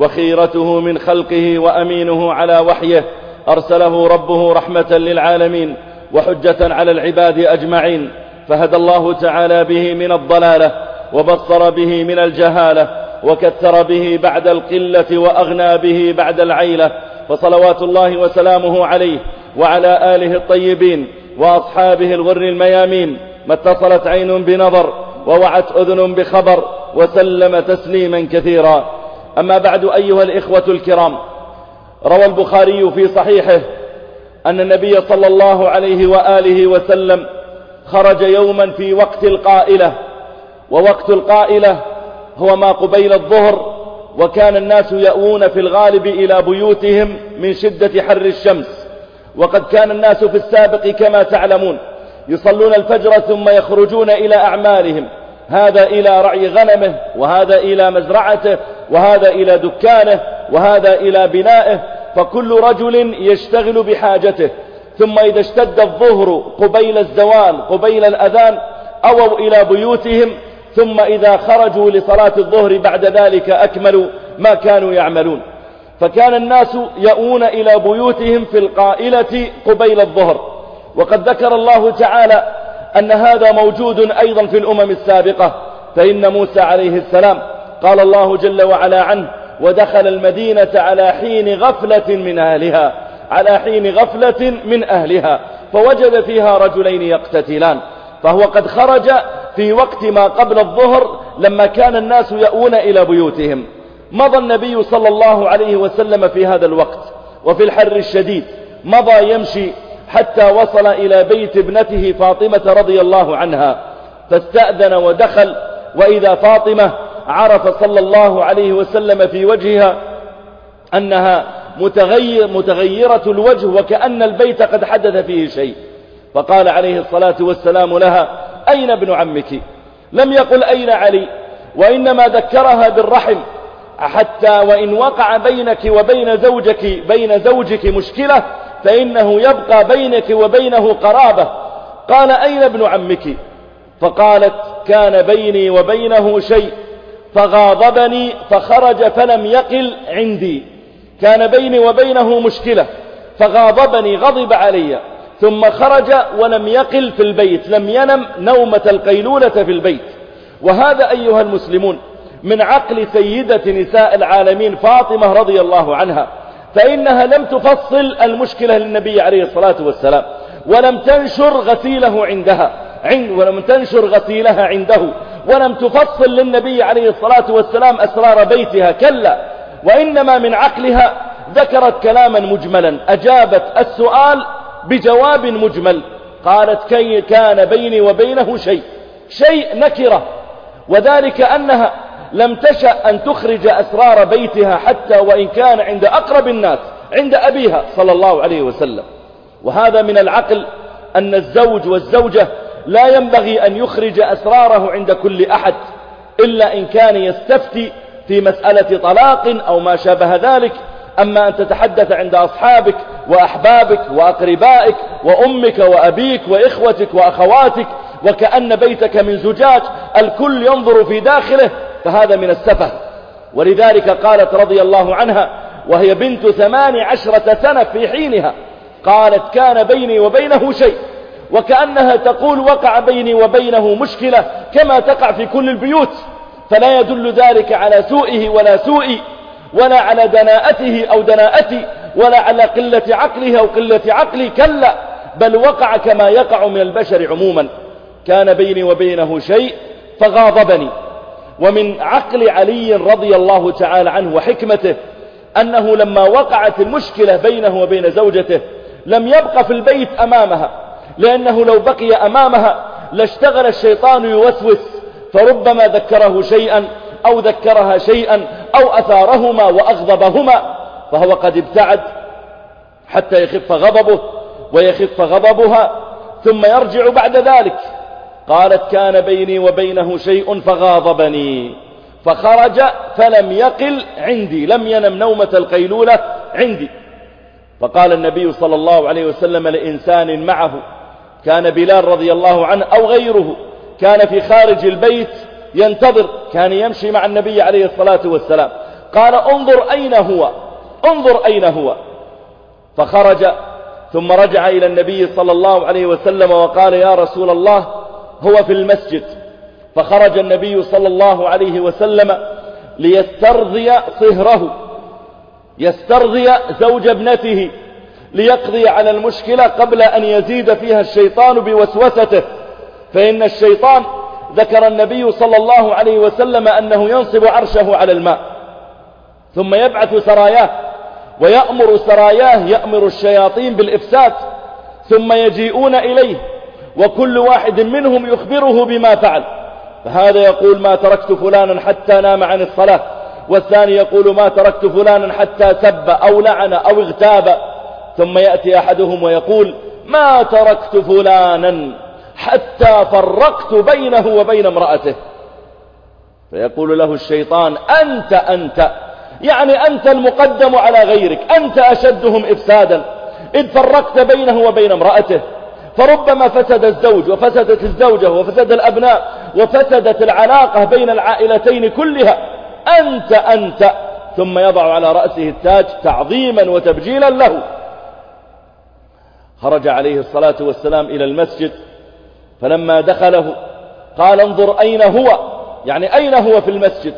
وخيرته من خلقه وأمينه على وحيه أرسله ربه رحمة للعالمين وحجة على العباد أجمعين فهدى الله تعالى به من الضلالة وبصر به من الجهالة وكثر به بعد القلة وأغنى به بعد العيلة فصلوات الله وسلامه عليه وعلى آله الطيبين وأصحابه الغر الميامين ما اتصلت عين بنظر ووعت أذن بخبر وسلم تسليما كثيرا. أما بعد أيها الإخوة الكرام روى البخاري في صحيحه أن النبي صلى الله عليه وآله وسلم خرج يوما في وقت القائلة ووقت القائلة هو ما قبيل الظهر وكان الناس يأوون في الغالب إلى بيوتهم من شدة حر الشمس وقد كان الناس في السابق كما تعلمون يصلون الفجر ثم يخرجون إلى أعمالهم هذا إلى رعي غنمه وهذا إلى مزرعته وهذا إلى دكانه وهذا إلى بنائه فكل رجل يشتغل بحاجته. ثم إذا اشتد الظهر قبيل الزوال قبيل الأذان أووا إلى بيوتهم ثم إذا خرجوا لصلاة الظهر بعد ذلك أكملوا ما كانوا يعملون. فكان الناس يأون إلى بيوتهم في القائلة قبيل الظهر. وقد ذكر الله تعالى أن هذا موجود أيضا في الأمم السابقة فإن موسى عليه السلام قال الله جل وعلا عنه ودخل المدينة على حين غفلة من أهلها على حين غفلة من أهلها فوجد فيها رجلين يقتتلان فهو قد خرج في وقت ما قبل الظهر لما كان الناس يأون إلى بيوتهم. مضى النبي صلى الله عليه وسلم في هذا الوقت وفي الحر الشديد مضى يمشي حتى وصل إلى بيت ابنته فاطمة رضي الله عنها فاستأذن ودخل وإذا فاطمة عرف صلى الله عليه وسلم في وجهها أنها متغير متغيرة الوجه وكأن البيت قد حدث فيه شيء. فقال عليه الصلاة والسلام لها أين ابن عمك؟ لم يقل أين علي وإنما ذكرها بالرحم. حتى وإن وقع بينك وبين زوجك بين زوجك مشكلة فإنه يبقى بينك وبينه قرابة. قال أين ابن عمك؟ فقالت كان بيني وبينه شيء. فغاضبني فخرج فلم يقل عندي. كان بيني وبينه مشكلة. فغاضبني غضب علي. ثم خرج ولم يقل في البيت لم ينم نومة القيلولة في البيت. وهذا أيها المسلمون من عقل سيدة نساء العالمين فاطمة رضي الله عنها فإنها لم تفصل المشكلة للنبي عليه الصلاة والسلام ولم تنشر غسيله عندها عند ولم تنشر غسيلها عنده. ولم تفصل للنبي عليه الصلاة والسلام أسرار بيتها كلا. وإنما من عقلها ذكرت كلاما مجملا أجابت السؤال بجواب مجمل. قالت كي كان بيني وبينه شيء شيء نكرة. وذلك أنها لم تشأ أن تخرج أسرار بيتها حتى وإن كان عند أقرب الناس عند أبيها صلى الله عليه وسلم. وهذا من العقل أن الزوج والزوجة لا ينبغي أن يخرج أسراره عند كل أحد إلا إن كان يستفتي في مسألة طلاق أو ما شابه ذلك. أما أن تتحدث عند أصحابك وأحبابك وأقربائك وأمك وأبيك وإخوتك وأخواتك وكأن بيتك من زجاج الكل ينظر في داخله فهذا من السفه. ولذلك قالت رضي الله عنها وهي بنت ثمان عشرة سنة في حينها قالت كان بيني وبينه شيء. وكأنها تقول وقع بيني وبينه مشكلة كما تقع في كل البيوت فلا يدل ذلك على سوءه ولا سوء ولا على دناءته أو دناءتي ولا على قلة عقله أو قلة عقلي كلا بل وقع كما يقع من البشر عموما. كان بيني وبينه شيء فغاضبني ومن عقل علي رضي الله تعالى عنه وحكمته أنه لما وقعت المشكلة بينه وبين زوجته لم يبق في البيت أمامها. لأنه لو بقي أمامها لاشتغل الشيطان يوسوس فربما ذكره شيئا أو ذكرها شيئا أو أثارهما وأغضبهما فهو قد ابتعد حتى يخف غضبه ويخف غضبها ثم يرجع بعد ذلك. قالت كان بيني وبينه شيء فغاضبني فخرج فلم يقل عندي لم ينم نومة القيلولة عندي. فقال النبي صلى الله عليه وسلم لإنسان معه كان بلال رضي الله عنه أو غيره كان في خارج البيت ينتظر كان يمشي مع النبي عليه الصلاة والسلام. قال انظر أين هو انظر أين هو. فخرج ثم رجع إلى النبي صلى الله عليه وسلم وقال يا رسول الله هو في المسجد. فخرج النبي صلى الله عليه وسلم ليسترضي صهره يسترضي زوج ابنته. ليقضي على المشكلة قبل أن يزيد فيها الشيطان بوسوسته. فإن الشيطان ذكر النبي صلى الله عليه وسلم أنه ينصب عرشه على الماء ثم يبعث سراياه ويأمر سراياه يأمر الشياطين بالإفساد ثم يجيئون إليه وكل واحد منهم يخبره بما فعل. فهذا يقول ما تركت فلانا حتى نام عن الصلاة والثاني يقول ما تركت فلانا حتى سب أو لعن أو اغتاب. ثم يأتي أحدهم ويقول ما تركت فلانا حتى فرقت بينه وبين امرأته. فيقول له الشيطان أنت أنت يعني أنت المقدم على غيرك أنت أشدهم إفسادا. إذ فرقت بينه وبين امرأته فربما فسد الزوج وفسدت الزوجة وفسد الأبناء وفسدت العلاقة بين العائلتين كلها. أنت أنت ثم يضع على رأسه التاج تعظيما وتبجيلا له. خرج عليه الصلاة والسلام إلى المسجد فلما دخله قال انظر أين هو؟ يعني أين هو في المسجد؟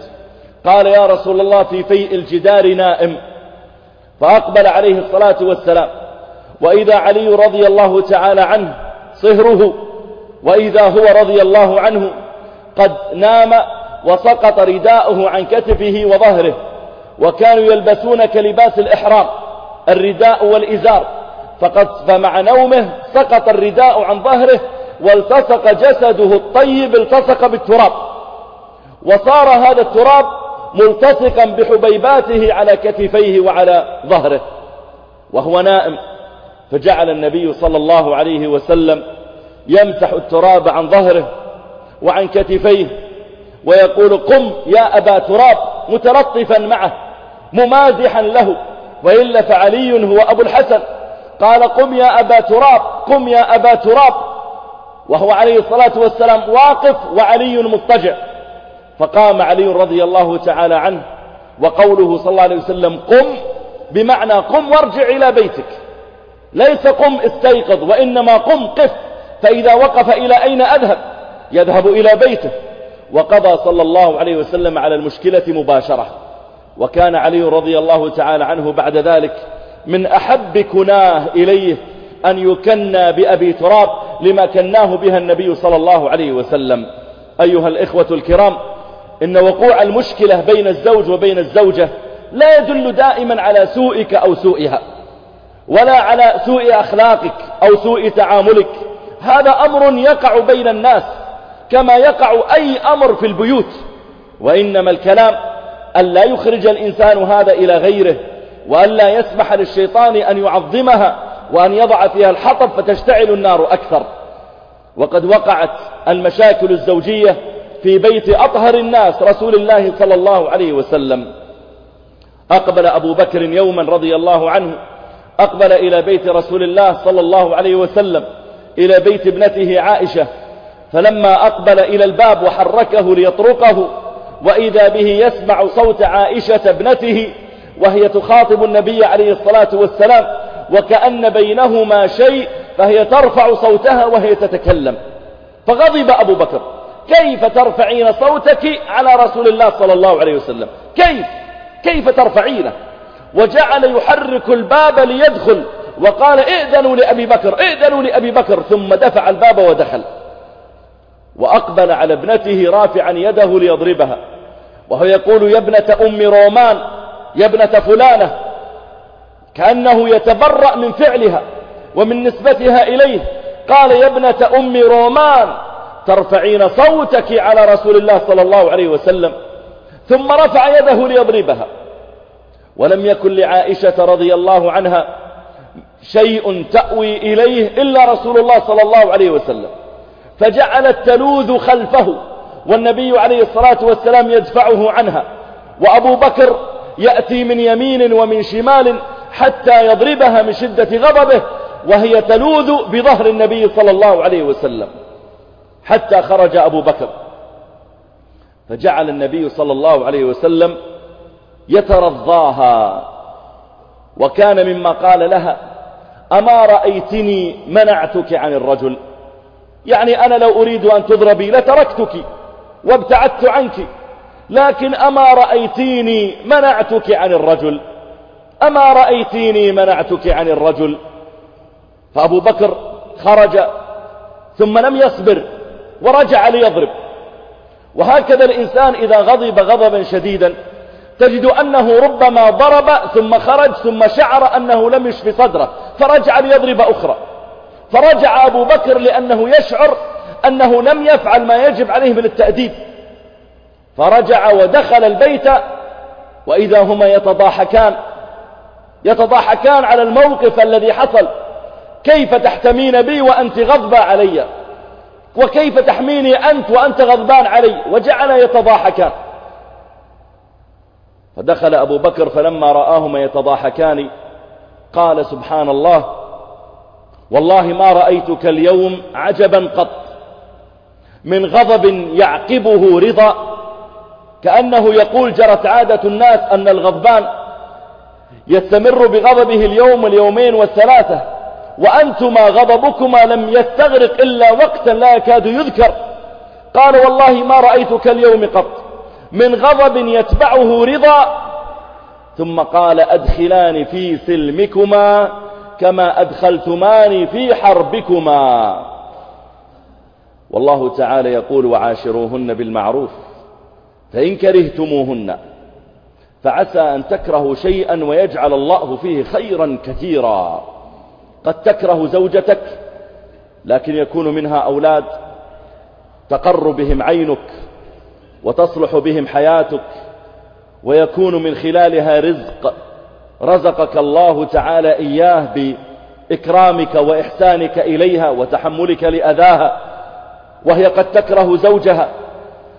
قال يا رسول الله في فيء الجدار نائم. فأقبل عليه الصلاة والسلام. وإذا علي رضي الله تعالى عنه صهره وإذا هو رضي الله عنه قد نام وسقط رداؤه عن كتفه وظهره وكانوا يلبسون كلباس الإحرام الرداء والإزار. فقد فمع نومه سقط الرداء عن ظهره والتصق جسده الطيب التصق بالتراب. وصار هذا التراب ملتصقا بحبيباته على كتفيه وعلى ظهره. وهو نائم. فجعل النبي صلى الله عليه وسلم يمسح التراب عن ظهره وعن كتفيه ويقول قم يا أبا تراب متلطفا معه ممازحا له. وإلا فعلي هو أبو الحسن. قال قم يا أبا تراب قم يا أبا تراب. وهو عليه الصلاة والسلام واقف وعلي مضطجع. فقام علي رضي الله تعالى عنه وقوله صلى الله عليه وسلم قم بمعنى قم وارجع إلى بيتك. ليس قم استيقظ وإنما قم قف فإذا وقف إلى أين أذهب؟ يذهب إلى بيته. وقضى صلى الله عليه وسلم على المشكلة مباشرة. وكان علي رضي الله تعالى عنه بعد ذلك من أحب كناه إليه أن يكنى بأبي تراب لما كناه بها النبي صلى الله عليه وسلم. أيها الإخوة الكرام إن وقوع المشكلة بين الزوج وبين الزوجة لا يدل دائما على سوءك أو سوءها ولا على سوء أخلاقك أو سوء تعاملك. هذا أمر يقع بين الناس كما يقع أي أمر في البيوت وإنما الكلام أن لا يخرج الإنسان هذا إلى غيره وأن لا يسمح للشيطان أن يعظمها وأن يضع فيها الحطب فتشتعل النار أكثر. وقد وقعت المشاكل الزوجية في بيت أطهر الناس رسول الله صلى الله عليه وسلم. أقبل أبو بكر يوما رضي الله عنه أقبل إلى بيت رسول الله صلى الله عليه وسلم إلى بيت ابنته عائشة. فلما أقبل إلى الباب وحركه ليطرقه وإذا به يسمع صوت عائشة ابنته وهي تخاطب النبي عليه الصلاة والسلام وكأن بينهما شيء فهي ترفع صوتها وهي تتكلم. فغضب أبو بكر كيف ترفعين صوتك على رسول الله صلى الله عليه وسلم؟ كيف؟ كيف ترفعينه؟ وجعل يحرك الباب ليدخل وقال ائذنوا لأبي بكر ائذنوا لأبي بكر ثم دفع الباب ودخل. وأقبل على ابنته رافعا يده ليضربها وهو يقول يا ابنة أم رومان يا ابنة فلانة. كأنه يتبرأ من فعلها ومن نسبتها إليه. قال يا ابنة أم رومان ترفعين صوتك على رسول الله صلى الله عليه وسلم. ثم رفع يده ليضربها. ولم يكن لعائشة رضي الله عنها شيء تأوي إليه إلا رسول الله صلى الله عليه وسلم. فجعلت تلوذ خلفه والنبي عليه الصلاة والسلام يدفعه عنها. وأبو بكر يأتي من يمين ومن شمال حتى يضربها من شدة غضبه وهي تلوذ بظهر النبي صلى الله عليه وسلم حتى خرج أبو بكر. فجعل النبي صلى الله عليه وسلم يترضاها وكان مما قال لها أما رأيتني منعتك عن الرجل؟ يعني أنا لو أريد أن تضربي لتركتك وابتعدت عنك. لكن أما رأيتيني منعتك عن الرجل. أما رأيتيني منعتك عن الرجل. فأبو بكر خرج ثم لم يصبر ورجع ليضرب. وهكذا الإنسان إذا غضب غضبا شديدا. تجد أنه ربما ضرب ثم خرج ثم شعر أنه لم يشف صدره. فرجع ليضرب أخرى. فرجع أبو بكر لأنه يشعر أنه لم يفعل ما يجب عليه من التأديب. فرجع ودخل البيت وإذا هما يتضاحكان يتضاحكان على الموقف الذي حصل. كيف تحتمين بي وأنت غضبة علي؟ وكيف تحميني أنت وأنت غضبان علي؟ وجعل يتضاحكان. فدخل أبو بكر فلما رآهما يتضاحكان قال سبحان الله والله ما رأيتك اليوم عجبا قط من غضب يعقبه رضا. كأنه يقول جرت عادة الناس أن الغضبان يستمر بغضبه اليوم واليومين والثلاثة وأنتما غضبكما لم يستغرق إلا وقتا لا يكاد يذكر. قال والله ما رأيتك اليوم قط. من غضب يتبعه رضا ثم قال أدخلان في سلمكما كما أدخلتماني في حربكما. والله تعالى يقول وعاشروهن بالمعروف. فإن كرهتموهن فعسى أن تكرهوا شيئا ويجعل الله فيه خيرا كثيرا. قد تكره زوجتك لكن يكون منها أولاد تقر بهم عينك وتصلح بهم حياتك ويكون من خلالها رزق. رزقك الله تعالى إياه بإكرامك وإحسانك إليها وتحملك لأذاها وهي قد تكره زوجها.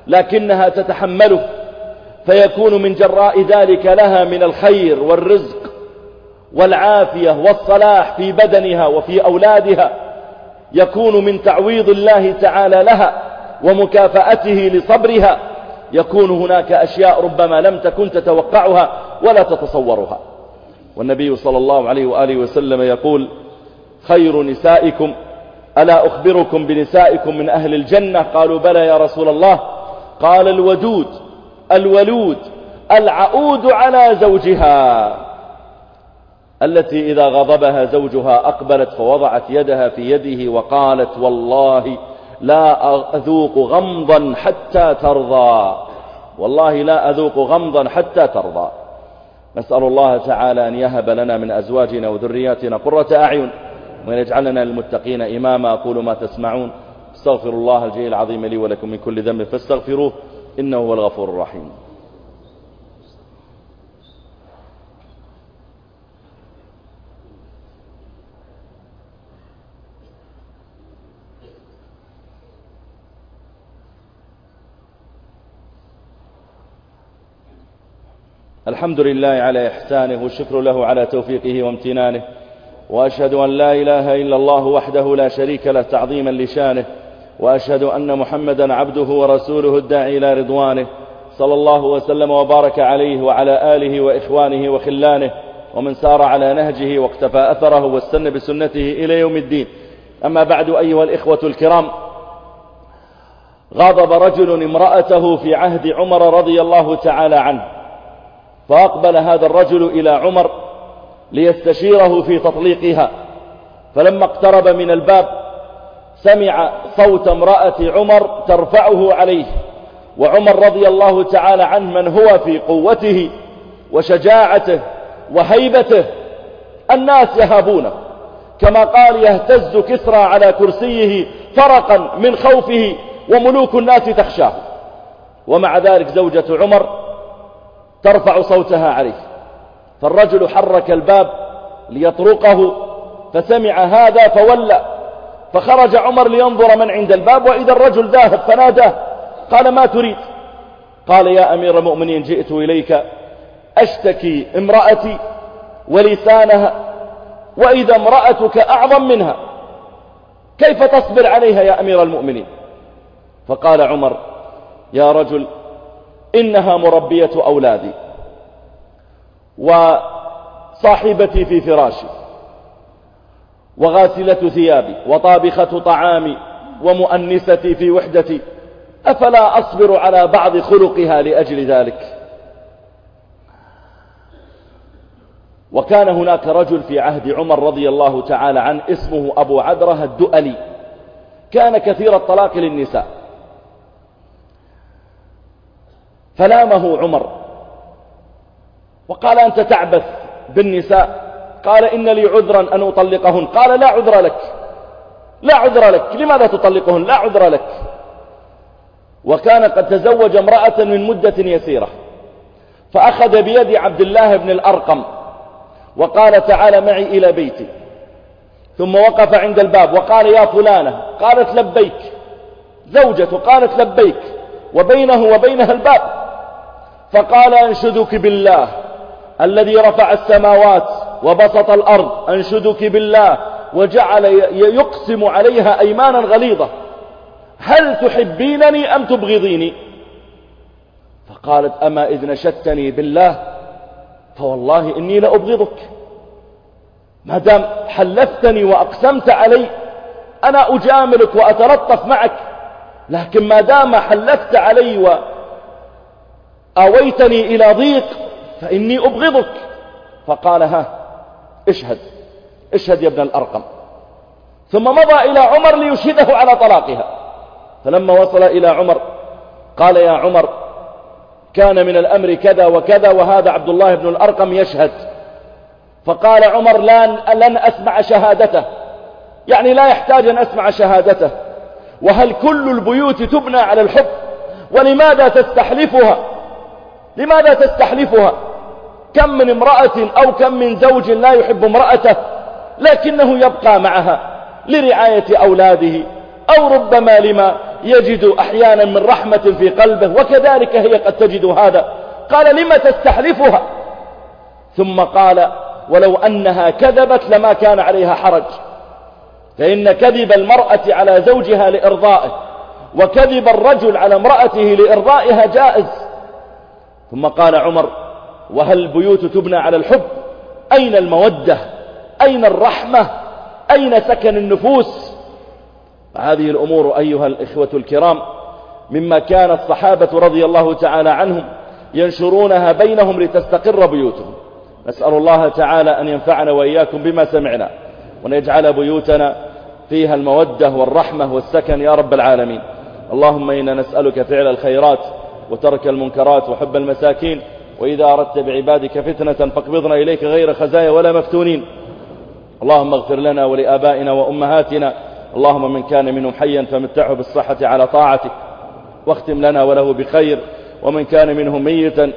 لكنها تتحمله فيكون من جراء ذلك لها من الخير والرزق والعافية والصلاح في بدنها وفي أولادها يكون من تعويض الله تعالى لها ومكافأته لصبرها يكون هناك أشياء ربما لم تكن تتوقعها ولا تتصورها. والنبي صلى الله عليه وآله وسلم يقول خير نسائكم ألا أخبركم بنسائكم من أهل الجنة؟ قالوا بلى يا رسول الله قال الودود الولود العؤود على زوجها. التي إذا غضبها زوجها أقبلت فوضعت يدها في يده وقالت والله لا أذوق غمضا حتى ترضى. والله لا أذوق غمضا حتى ترضى. نسأل الله تعالى أن يهب لنا من أزواجنا وذرياتنا قرة أعين وأن يجعلنا للمتقين إماما. أقول ما تسمعون. استغفر الله الجليل العظيم لي ولكم من كل ذنب فاستغفروه إنه هو الغفور الرحيم. الحمد لله على إحسانه والشكر له على توفيقه وامتنانه وأشهد أن لا إله إلا الله وحده لا شريك له تعظيما لشانه وأشهد أن محمدا عبده ورسوله الداعي إلى رضوانه صلى الله وسلم وبارك عليه وعلى آله وإخوانه وخلانه ومن سار على نهجه واقتفى أثره واستنى بسنته إلى يوم الدين. أما بعد أيها الإخوة الكرام غضب رجل امرأته في عهد عمر رضي الله تعالى عنه فأقبل هذا الرجل إلى عمر ليستشيره في تطليقها. فلما اقترب من الباب سمع صوت امرأة عمر ترفعه عليه وعمر رضي الله تعالى عنه من هو في قوته وشجاعته وهيبته الناس يهابونه. كما قال يهتز كسرى على كرسيه فرقا من خوفه وملوك الناس تخشاه. ومع ذلك زوجة عمر ترفع صوتها عليه. فالرجل حرك الباب ليطرقه فسمع هذا فولى. فخرج عمر لينظر من عند الباب وإذا الرجل ذاهب فناداه قال ما تريد؟ قال يا أمير المؤمنين جئت إليك أشتكي امرأتي ولسانها وإذا امرأتك أعظم منها كيف تصبر عليها يا أمير المؤمنين؟ فقال عمر يا رجل إنها مربية أولادي وصاحبتي في فراشي وغاسلة ثيابي وطابخة طعامي ومؤنستي في وحدتي. أفلا أصبر على بعض خلقها لأجل ذلك؟ وكان هناك رجل في عهد عمر رضي الله تعالى عنه اسمه أبو عدره الدؤلي. كان كثير الطلاق للنساء. فلامه عمر. وقال أنت تعبث بالنساء؟ قال إن لي عذرا أن أطلقهن. قال لا عذر لك. لا عذر لك. لماذا تطلقهن؟ لا عذر لك. وكان قد تزوج امرأة من مدة يسيرة. فأخذ بيد عبد الله بن الأرقم. وقال تعالى معي إلى بيتي. ثم وقف عند الباب وقال يا فلانة قالت لبيك. زوجته قالت لبيك. وبينه وبينها الباب. فقال أنشدك بالله الذي رفع السماوات وبسط الأرض أنشدك بالله وجعل يقسم عليها أيمانا غليظة. هل تحبينني أم تبغضيني؟ فقالت أما إذ نشدتني بالله فوالله إني لأبغضك. ما دام حلفتني وأقسمت علي أنا أجاملك وأتلطف معك لكن ما دام حلفت علي وآويتني إلى ضيق فإني أبغضك. فقال ها اشهد اشهد يا ابن الأرقم. ثم مضى إلى عمر ليشهده على طلاقها. فلما وصل إلى عمر قال يا عمر كان من الأمر كذا وكذا وهذا عبد الله بن الأرقم يشهد. فقال عمر لن, لن أسمع شهادته. يعني لا يحتاج أن أسمع شهادته. وهل كل البيوت تبنى على الحب؟ ولماذا تستحلفها؟ لماذا تستحلفها؟ كم من امرأة أو كم من زوج لا يحب امرأته لكنه يبقى معها لرعاية أولاده أو ربما لما يجد أحيانا من رحمة في قلبه وكذلك هي قد تجد هذا. قال لم تستحلفها؟ ثم قال ولو أنها كذبت لما كان عليها حرج. فإن كذب المرأة على زوجها لإرضائه وكذب الرجل على امرأته لإرضائها جائز. ثم قال عمر وهل البيوت تبنى على الحب؟ أين المودة؟ أين الرحمة؟ أين سكن النفوس؟ هذه الأمور أيها الإخوة الكرام مما كان الصحابة رضي الله تعالى عنهم ينشرونها بينهم لتستقر بيوتهم. نسأل الله تعالى أن ينفعنا وإياكم بما سمعنا وأن يجعل بيوتنا فيها المودة والرحمة والسكن يا رب العالمين. اللهم إنا نسألك فعل الخيرات وترك المنكرات وحب المساكين وإذا أردت بعبادك فتنة فاقبضنا إليك غير خزايا ولا مفتونين. اللهم اغفر لنا ولآبائنا وأمهاتنا. اللهم من كان منهم حيا فمتعه بالصحة على طاعتك. واختم لنا وله بخير. ومن كان منهم ميتا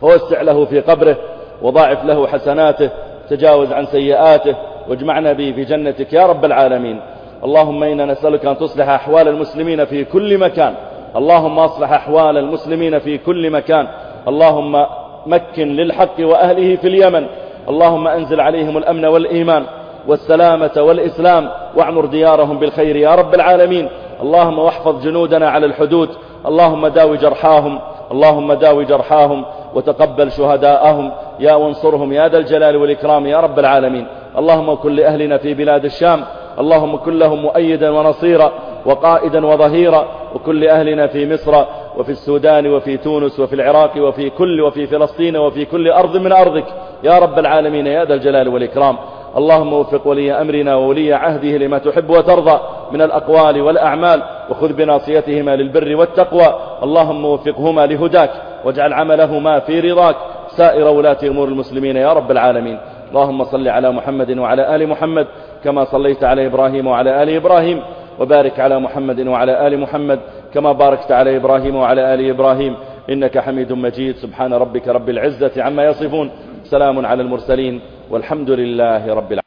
فوسع له في قبره وضاعف له حسناته. تجاوز عن سيئاته. واجمعنا به في جنتك يا رب العالمين. اللهم إنا نسألك أن تصلح أحوال المسلمين في كل مكان. اللهم أصلح أحوال المسلمين في كل مكان. اللهم مكن للحق وأهله في اليمن. اللهم أنزل عليهم الأمن والإيمان والسلامة والإسلام وأعمر ديارهم بالخير يا رب العالمين. اللهم واحفظ جنودنا على الحدود. اللهم داوي جرحاهم. اللهم داوي جرحاهم وتقبل شهداءهم. يا وانصرهم يا ذا الجلال والإكرام يا رب العالمين. اللهم كن لأهلنا في بلاد الشام. اللهم كن لهم مؤيدا ونصيرا وقائدا وظهيرا. وكل أهلنا في مصر وفي السودان وفي تونس وفي العراق وفي كل وفي فلسطين وفي كل أرض من أرضك. يا رب العالمين يا ذا الجلال والإكرام. اللهم وفق ولي أمرنا وولي عهده لما تحب وترضى من الأقوال والأعمال وخذ بناصيتهما للبر والتقوى. اللهم وفقهما لهداك واجعل عملهما في رضاك. سائر ولاة أمور المسلمين يا رب العالمين. اللهم صل على محمد وعلى آل محمد كما صليت على إبراهيم وعلى آل إبراهيم وبارك على محمد وعلى آل محمد. كما باركت على إبراهيم وعلى آل إبراهيم إنك حميد مجيد. سبحان ربك رب العزة عما يصفون. سلام على المرسلين والحمد لله رب العالمين.